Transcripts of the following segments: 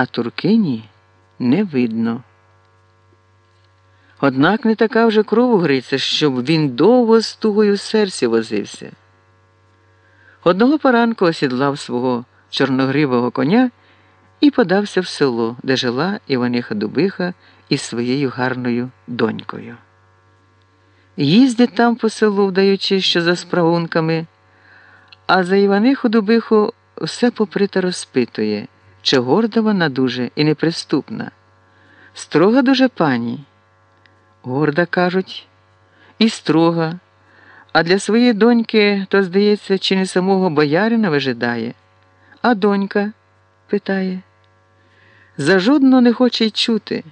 а туркині не видно. Однак не така вже кров Гриця, щоб він довго з тугою в серці возився. Одного поранку осідлав свого чорногривого коня і подався в село, де жила Іваниха Дубиха із своєю гарною донькою. Їздить там по селу, вдаючи, що за справунками, а за Іваниху Дубиху все поприто розпитує, чи горда вона дуже і неприступна. Строга дуже пані. Горда кажуть, і строга, а для своєї доньки, то, здається, чи не самого боярина вижидає. А донька? питає. За жодного не хоче й чути.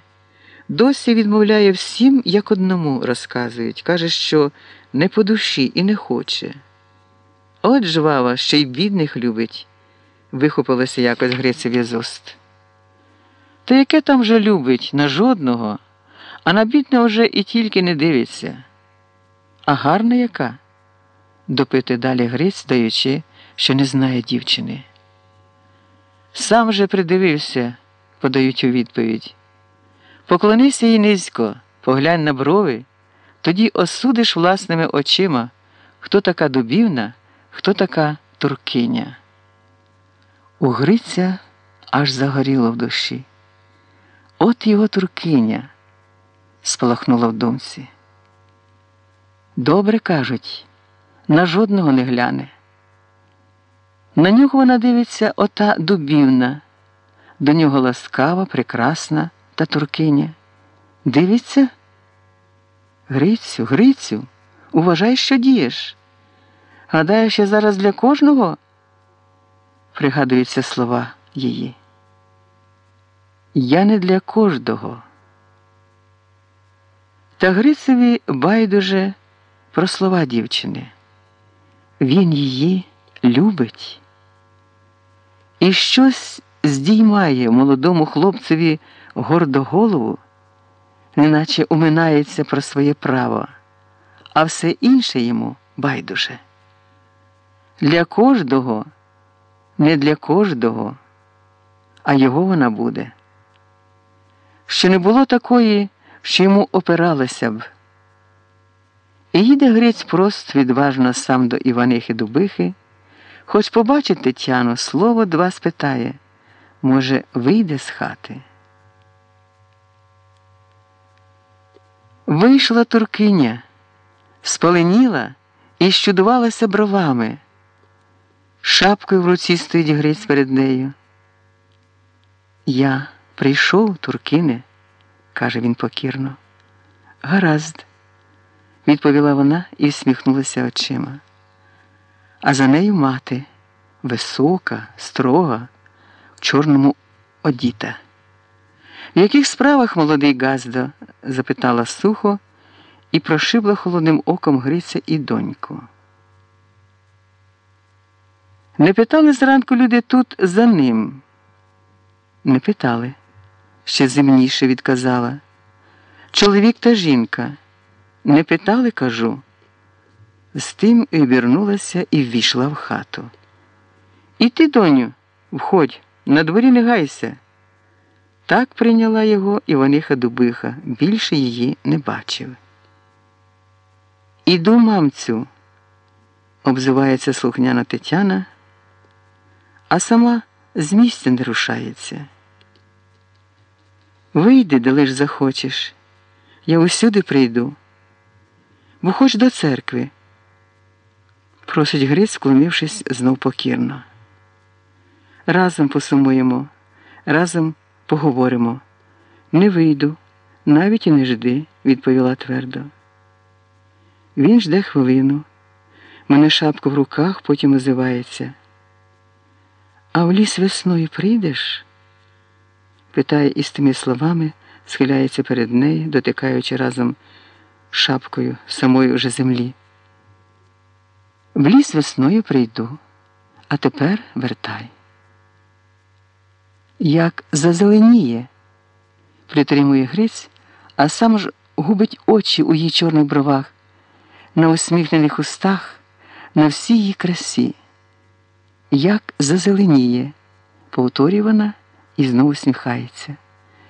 Досі відмовляє всім, як одному розказують. Каже, що не по душі і не хоче. От жвава, ще й бідних любить, вихопилося якось Грицеві з уст. Та яке там же любить на жодного, а на бідне вже і тільки не дивиться. А гарна яка? допитує далі Гриць, даючи, що не знає дівчини. Сам же придивився, подають у відповідь. Поклонися їй низько, поглянь на брови, тоді осудиш власними очима, хто така дубівна, хто така туркиня. У Гриця аж загоріло в душі. От його туркиня, спалахнула в думці. Добре кажуть, на жодного не гляне. На нього вона дивиться ота дубівна, до нього ласкава, прекрасна та туркиня. Дивиться? Грицю, Грицю, уважай, що дієш. Гадаєш, я зараз для кожного? Пригадуються слова її. Я не для кожного. Та Грицеві байдуже про слова дівчини. Він її любить і щось здіймає молодому хлопцеві гордо голову, неначе уминається про своє право, а все інше йому байдуже. Для кожного, не для кожного, а його вона буде. Що не було такої, що йому опиралося б. І їде Гриць прост відважно сам до Іванихи Дубихи, хоч побачить Тетяну, слово два спитає може, вийде з хати. Вийшла туркиня, спаленіла і щудувалася бровами. Шапкою в руці стоїть Гриць перед нею. Я прийшов, туркине, каже він покірно. Гаразд, відповіла вона і всміхнулася очима. А за нею мати висока, строга в чорному одіта. В яких справах молодий Газдо? запитала сухо і прошибла холодним оком Гриця і доньку. Не питали зранку люди тут за ним. Не питали, ще земніше відказала. Чоловік та жінка. Не питали, кажу. З тим і обернулася і ввійшла в хату. І ти, доню, входь. На дворі не гайся. Так прийняла його Іваниха Дубиха, більше її не бачив. Іду, мамцю, обзивається слухняна Тетяна, а сама з місця не рушається. Вийди, де лиш захочеш, я усюди прийду, бо хоч до церкви, просить Гриць, вклонившись знов покірно. Разом посумуємо, разом поговоримо. Не вийду, навіть і не жди, відповіла твердо. Він жде хвилину, мене шапка в руках, потім озивається. А в ліс весною прийдеш? питає із тими словами, схиляється перед нею, дотикаючи разом шапкою самої вже землі. В ліс весною прийду, а тепер вертай як зазеленіє, притримує Гриць, а сам ж губить очі у її чорних бровах, на усміхнених устах, на всій її красі. Як зазеленіє, повторює вона і знову сміхається.